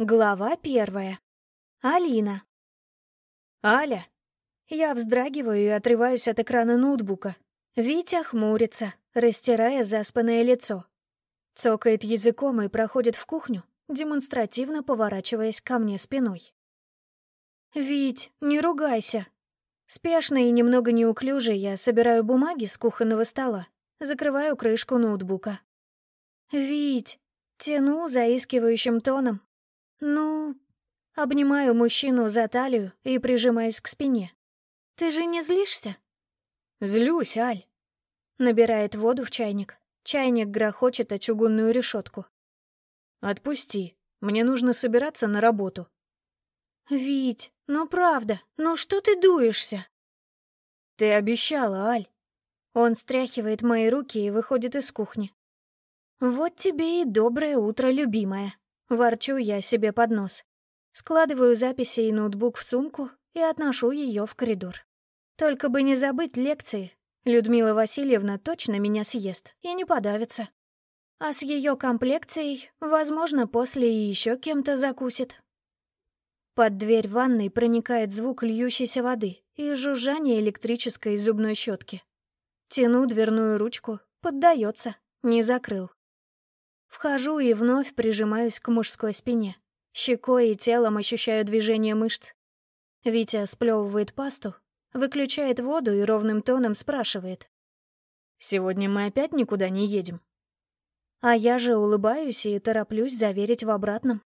Глава первая. Алина. Аля. Я вздрагиваю и отрываюсь от экрана ноутбука. Витя хмурится, растирая заспанное лицо. Цокает языком и проходит в кухню, демонстративно поворачиваясь ко мне спиной. «Вить, не ругайся!» Спешно и немного неуклюже я собираю бумаги с кухонного стола, закрываю крышку ноутбука. «Вить!» Тяну заискивающим тоном, «Ну...» Обнимаю мужчину за талию и прижимаюсь к спине. «Ты же не злишься?» «Злюсь, Аль». Набирает воду в чайник. Чайник грохочет о чугунную решетку. «Отпусти. Мне нужно собираться на работу». «Вить, ну правда, ну что ты дуешься?» «Ты обещала, Аль». Он стряхивает мои руки и выходит из кухни. «Вот тебе и доброе утро, любимая». Ворчу я себе под нос. Складываю записи и ноутбук в сумку и отношу ее в коридор. Только бы не забыть лекции. Людмила Васильевна точно меня съест и не подавится. А с ее комплекцией, возможно, после и еще кем-то закусит. Под дверь ванной проникает звук льющейся воды и жужжание электрической зубной щетки. Тяну дверную ручку, поддается, не закрыл. Вхожу и вновь прижимаюсь к мужской спине. Щекой и телом ощущаю движение мышц. Витя сплевывает пасту, выключает воду и ровным тоном спрашивает. «Сегодня мы опять никуда не едем?» А я же улыбаюсь и тороплюсь заверить в обратном.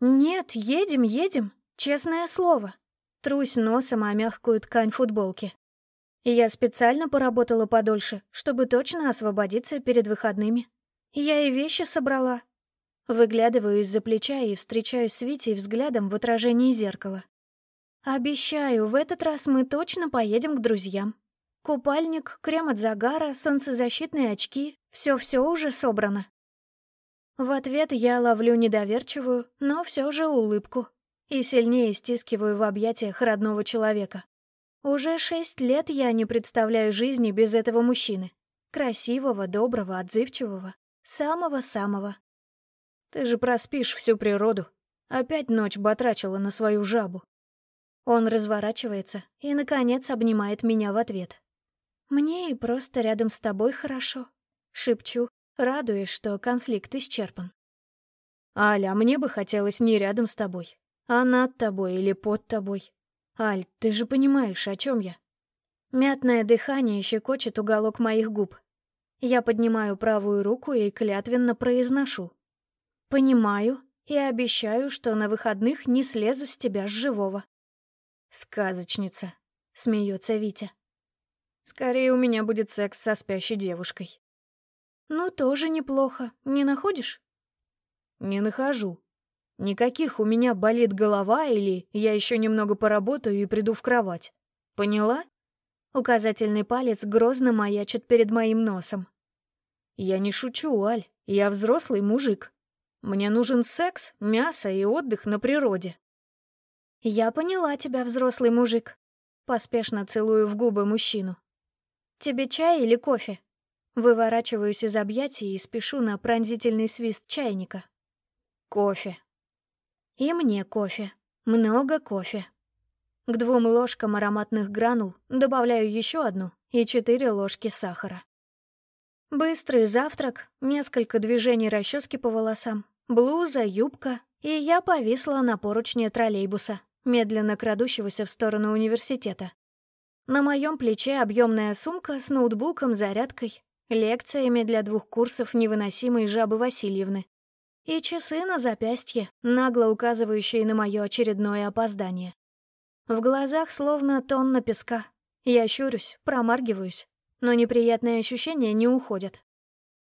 «Нет, едем, едем, честное слово». Трусь носом о мягкую ткань футболки. Я специально поработала подольше, чтобы точно освободиться перед выходными. Я и вещи собрала. Выглядываю из-за плеча и встречаюсь с Витей взглядом в отражении зеркала. Обещаю, в этот раз мы точно поедем к друзьям. Купальник, крем от загара, солнцезащитные очки — все-все уже собрано. В ответ я ловлю недоверчивую, но все же улыбку и сильнее стискиваю в объятиях родного человека. Уже шесть лет я не представляю жизни без этого мужчины. Красивого, доброго, отзывчивого. Самого-самого. Ты же проспишь всю природу. Опять ночь батрачила на свою жабу. Он разворачивается и, наконец, обнимает меня в ответ. «Мне и просто рядом с тобой хорошо», — шепчу, радуясь, что конфликт исчерпан. «Аля, а мне бы хотелось не рядом с тобой, а над тобой или под тобой. Аль, ты же понимаешь, о чем я?» Мятное дыхание щекочет уголок моих губ, я поднимаю правую руку и клятвенно произношу. «Понимаю и обещаю, что на выходных не слезу с тебя с живого». «Сказочница», — смеется Витя. «Скорее у меня будет секс со спящей девушкой». «Ну, тоже неплохо. Не находишь?» «Не нахожу. Никаких у меня болит голова или я еще немного поработаю и приду в кровать. Поняла?» Указательный палец грозно маячит перед моим носом. «Я не шучу, Аль. Я взрослый мужик. Мне нужен секс, мясо и отдых на природе». «Я поняла тебя, взрослый мужик». Поспешно целую в губы мужчину. «Тебе чай или кофе?» Выворачиваюсь из объятий и спешу на пронзительный свист чайника. «Кофе». «И мне кофе. Много кофе». К двум ложкам ароматных гранул добавляю еще одну и четыре ложки сахара. Быстрый завтрак, несколько движений расчески по волосам, блуза, юбка, и я повисла на поручне троллейбуса, медленно крадущегося в сторону университета. На моем плече объемная сумка с ноутбуком, зарядкой, лекциями для двух курсов невыносимой жабы Васильевны и часы на запястье, нагло указывающие на мое очередное опоздание. В глазах словно тонна песка. Я щурюсь, промаргиваюсь, но неприятные ощущения не уходят.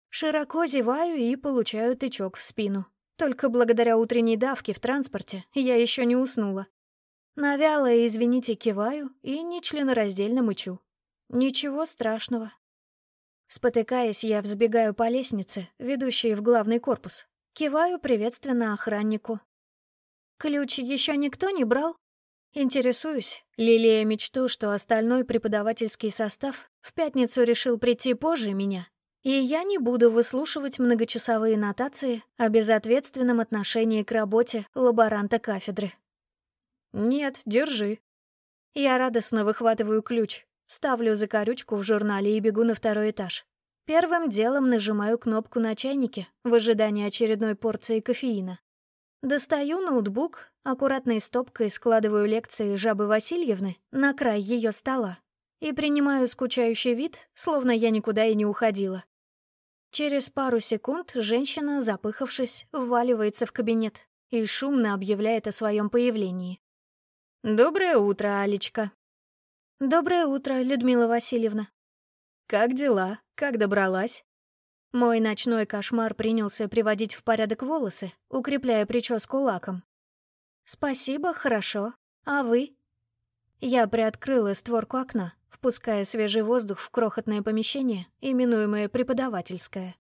Широко зеваю и получаю тычок в спину. Только благодаря утренней давке в транспорте я еще не уснула. Навяло, извините, киваю и нечленораздельно мычу. Ничего страшного. Спотыкаясь, я взбегаю по лестнице, ведущей в главный корпус. Киваю приветственно охраннику. «Ключ еще никто не брал?» Интересуюсь, лелея мечту, что остальной преподавательский состав в пятницу решил прийти позже меня, И я не буду выслушивать многочасовые нотации о безответственном отношении к работе лаборанта кафедры. «Нет, держи». Я радостно выхватываю ключ, ставлю закорючку в журнале и бегу на второй этаж. Первым делом нажимаю кнопку на чайнике в ожидании очередной порции кофеина. Достаю ноутбук, аккуратной стопкой складываю лекции Жабы Васильевны на край ее стола и принимаю скучающий вид, словно я никуда и не уходила. Через пару секунд женщина, запыхавшись, вваливается в кабинет и шумно объявляет о своем появлении. «Доброе утро, Алечка». «Доброе утро, Людмила Васильевна». «Как дела? Как добралась?» Мой ночной кошмар принялся приводить в порядок волосы, укрепляя прическу лаком. «Спасибо, хорошо. А вы?» Я приоткрыла створку окна, впуская свежий воздух в крохотное помещение, именуемое преподавательское.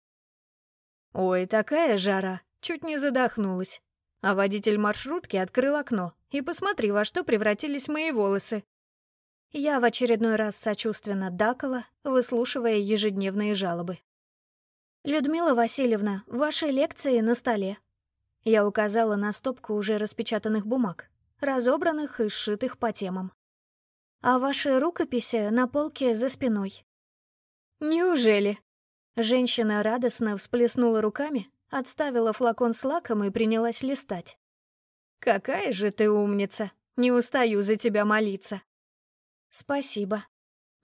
«Ой, такая жара! Чуть не задохнулась. А водитель маршрутки открыл окно. И посмотри, во что превратились мои волосы». Я в очередной раз сочувственно дакала, выслушивая ежедневные жалобы. «Людмила Васильевна, ваши лекции на столе». Я указала на стопку уже распечатанных бумаг, разобранных и сшитых по темам а ваши рукописи на полке за спиной». «Неужели?» Женщина радостно всплеснула руками, отставила флакон с лаком и принялась листать. «Какая же ты умница! Не устаю за тебя молиться!» «Спасибо».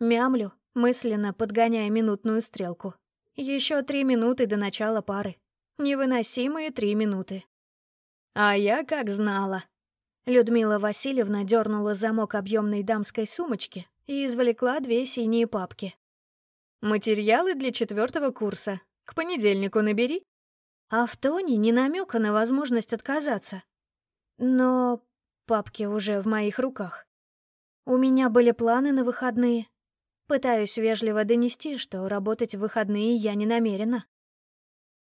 Мямлю, мысленно подгоняя минутную стрелку. Еще три минуты до начала пары. Невыносимые три минуты. А я как знала. Людмила Васильевна дернула замок объемной дамской сумочки и извлекла две синие папки. «Материалы для четвертого курса. К понедельнику набери». А в тоне не намека на возможность отказаться. Но папки уже в моих руках. У меня были планы на выходные. Пытаюсь вежливо донести, что работать в выходные я не намерена.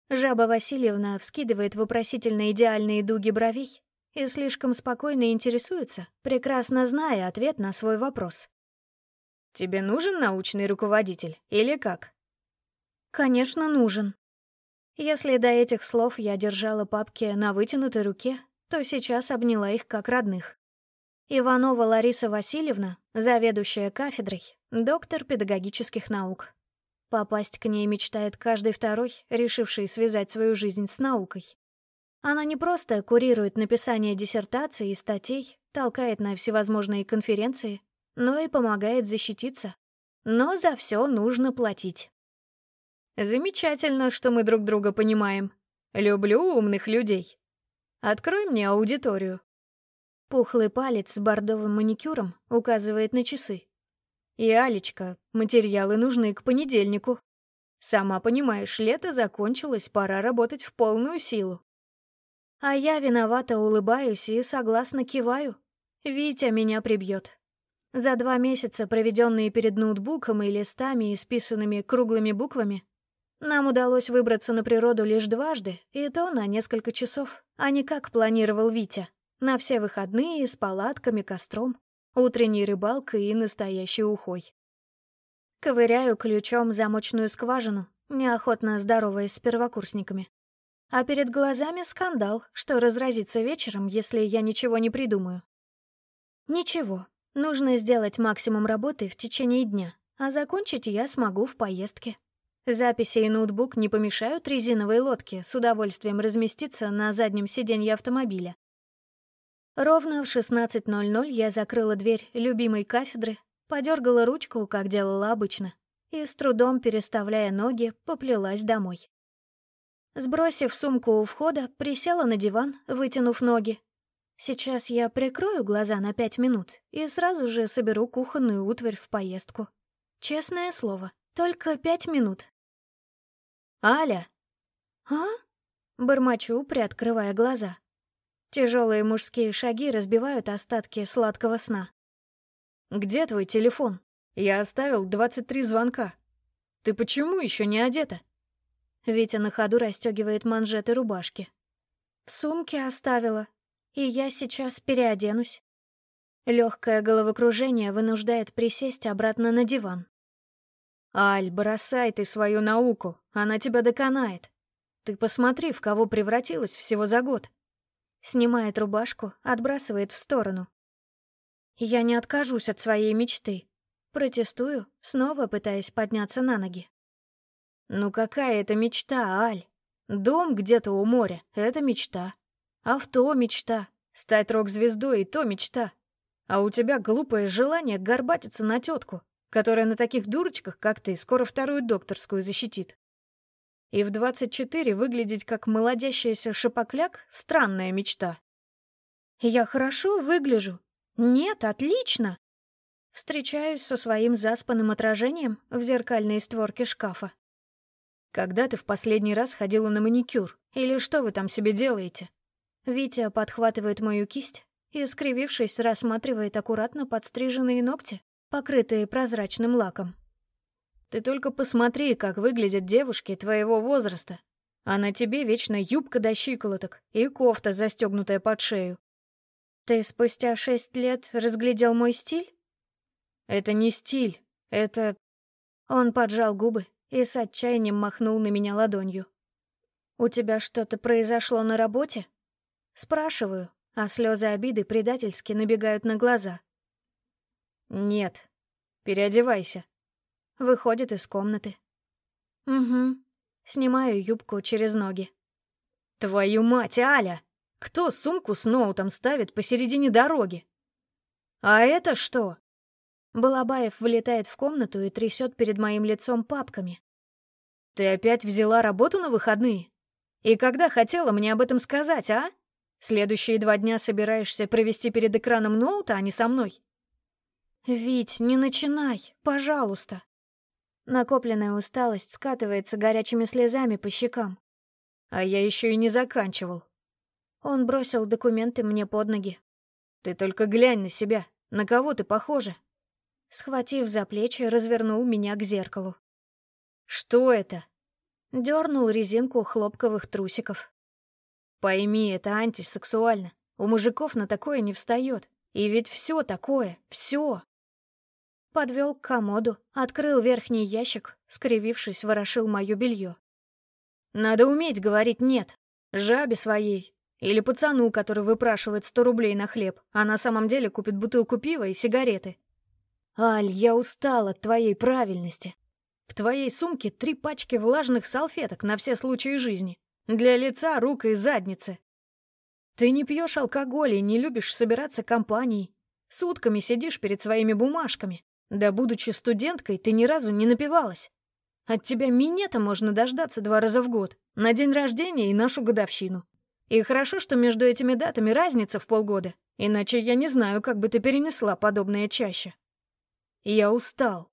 Жаба Васильевна вскидывает вопросительно идеальные дуги бровей, и слишком спокойно интересуется, прекрасно зная ответ на свой вопрос. «Тебе нужен научный руководитель или как?» «Конечно, нужен». Если до этих слов я держала папки на вытянутой руке, то сейчас обняла их как родных. Иванова Лариса Васильевна, заведующая кафедрой, доктор педагогических наук. Попасть к ней мечтает каждый второй, решивший связать свою жизнь с наукой. Она не просто курирует написание диссертаций и статей, толкает на всевозможные конференции, но и помогает защититься. Но за все нужно платить. Замечательно, что мы друг друга понимаем. Люблю умных людей. Открой мне аудиторию. Пухлый палец с бордовым маникюром указывает на часы. И, Алечка, материалы нужны к понедельнику. Сама понимаешь, лето закончилось, пора работать в полную силу. А я виновато улыбаюсь и согласно киваю. Витя меня прибьет. За два месяца, проведенные перед ноутбуком и листами, исписанными круглыми буквами, нам удалось выбраться на природу лишь дважды, и то на несколько часов, а не как планировал Витя. На все выходные с палатками, костром, утренней рыбалкой и настоящей ухой. Ковыряю ключом замочную скважину, неохотно здороваясь с первокурсниками. А перед глазами скандал, что разразится вечером, если я ничего не придумаю. Ничего, нужно сделать максимум работы в течение дня, а закончить я смогу в поездке. Записи и ноутбук не помешают резиновой лодке с удовольствием разместиться на заднем сиденье автомобиля. Ровно в 16.00 я закрыла дверь любимой кафедры, подергала ручку, как делала обычно, и с трудом переставляя ноги, поплелась домой. Сбросив сумку у входа, присела на диван, вытянув ноги. Сейчас я прикрою глаза на пять минут и сразу же соберу кухонную утварь в поездку. Честное слово, только пять минут. «Аля!» «А?» — бормочу, приоткрывая глаза. Тяжелые мужские шаги разбивают остатки сладкого сна. «Где твой телефон? Я оставил 23 звонка. Ты почему еще не одета?» Витя на ходу расстегивает манжеты рубашки. В сумке оставила, и я сейчас переоденусь. Легкое головокружение вынуждает присесть обратно на диван. Аль, бросай ты свою науку, она тебя доконает. Ты посмотри, в кого превратилась всего за год. Снимает рубашку, отбрасывает в сторону. Я не откажусь от своей мечты. Протестую, снова пытаясь подняться на ноги. Ну какая это мечта, Аль? Дом где-то у моря — это мечта. Авто — мечта. Стать рок-звездой — и то мечта. А у тебя глупое желание горбатиться на тетку, которая на таких дурочках, как ты, скоро вторую докторскую защитит. И в 24 выглядеть как молодящаяся шапокляк — странная мечта. Я хорошо выгляжу. Нет, отлично. Встречаюсь со своим заспанным отражением в зеркальной створке шкафа. «Когда ты в последний раз ходила на маникюр? Или что вы там себе делаете?» Витя подхватывает мою кисть и, скривившись, рассматривает аккуратно подстриженные ногти, покрытые прозрачным лаком. «Ты только посмотри, как выглядят девушки твоего возраста. А на тебе вечно юбка до щиколоток и кофта, застегнутая под шею. Ты спустя шесть лет разглядел мой стиль? Это не стиль, это... Он поджал губы и с отчаянием махнул на меня ладонью. «У тебя что-то произошло на работе?» Спрашиваю, а слезы обиды предательски набегают на глаза. «Нет. Переодевайся». Выходит из комнаты. «Угу». Снимаю юбку через ноги. «Твою мать, Аля! Кто сумку с ноутом ставит посередине дороги?» «А это что?» Балабаев влетает в комнату и трясет перед моим лицом папками. «Ты опять взяла работу на выходные? И когда хотела мне об этом сказать, а? Следующие два дня собираешься провести перед экраном ноута, а не со мной?» «Вить, не начинай, пожалуйста!» Накопленная усталость скатывается горячими слезами по щекам. А я еще и не заканчивал. Он бросил документы мне под ноги. «Ты только глянь на себя. На кого ты похожа?» Схватив за плечи, развернул меня к зеркалу. «Что это?» Дернул резинку хлопковых трусиков. «Пойми, это антисексуально. У мужиков на такое не встает. И ведь все такое, все!» Подвел к комоду, открыл верхний ящик, скривившись, ворошил мое белье. «Надо уметь говорить «нет». Жабе своей. Или пацану, который выпрашивает сто рублей на хлеб, а на самом деле купит бутылку пива и сигареты. «Аль, я устал от твоей правильности. В твоей сумке три пачки влажных салфеток на все случаи жизни. Для лица, рук и задницы. Ты не пьешь алкоголь и не любишь собираться компанией. Сутками сидишь перед своими бумажками. Да будучи студенткой, ты ни разу не напивалась. От тебя минета можно дождаться два раза в год. На день рождения и нашу годовщину. И хорошо, что между этими датами разница в полгода. Иначе я не знаю, как бы ты перенесла подобное чаще. Я устал.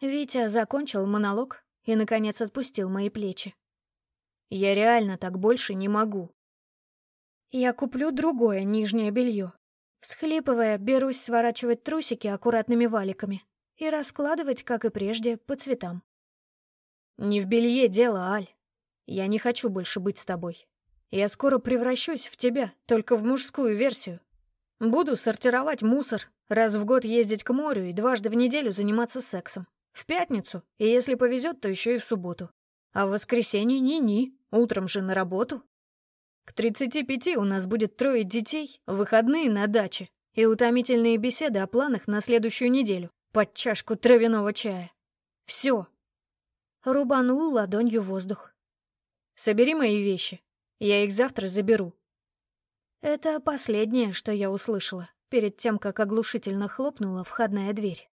Витя закончил монолог и, наконец, отпустил мои плечи. Я реально так больше не могу. Я куплю другое нижнее белье. Всхлипывая, берусь сворачивать трусики аккуратными валиками и раскладывать, как и прежде, по цветам. Не в белье дело, Аль. Я не хочу больше быть с тобой. Я скоро превращусь в тебя, только в мужскую версию. Буду сортировать мусор, Раз в год ездить к морю и дважды в неделю заниматься сексом. В пятницу, и если повезет, то еще и в субботу. А в воскресенье ни-ни, утром же на работу. К 35 у нас будет трое детей, выходные на даче и утомительные беседы о планах на следующую неделю под чашку травяного чая. Все. Рубанул ладонью воздух. Собери мои вещи. Я их завтра заберу. Это последнее, что я услышала перед тем, как оглушительно хлопнула входная дверь.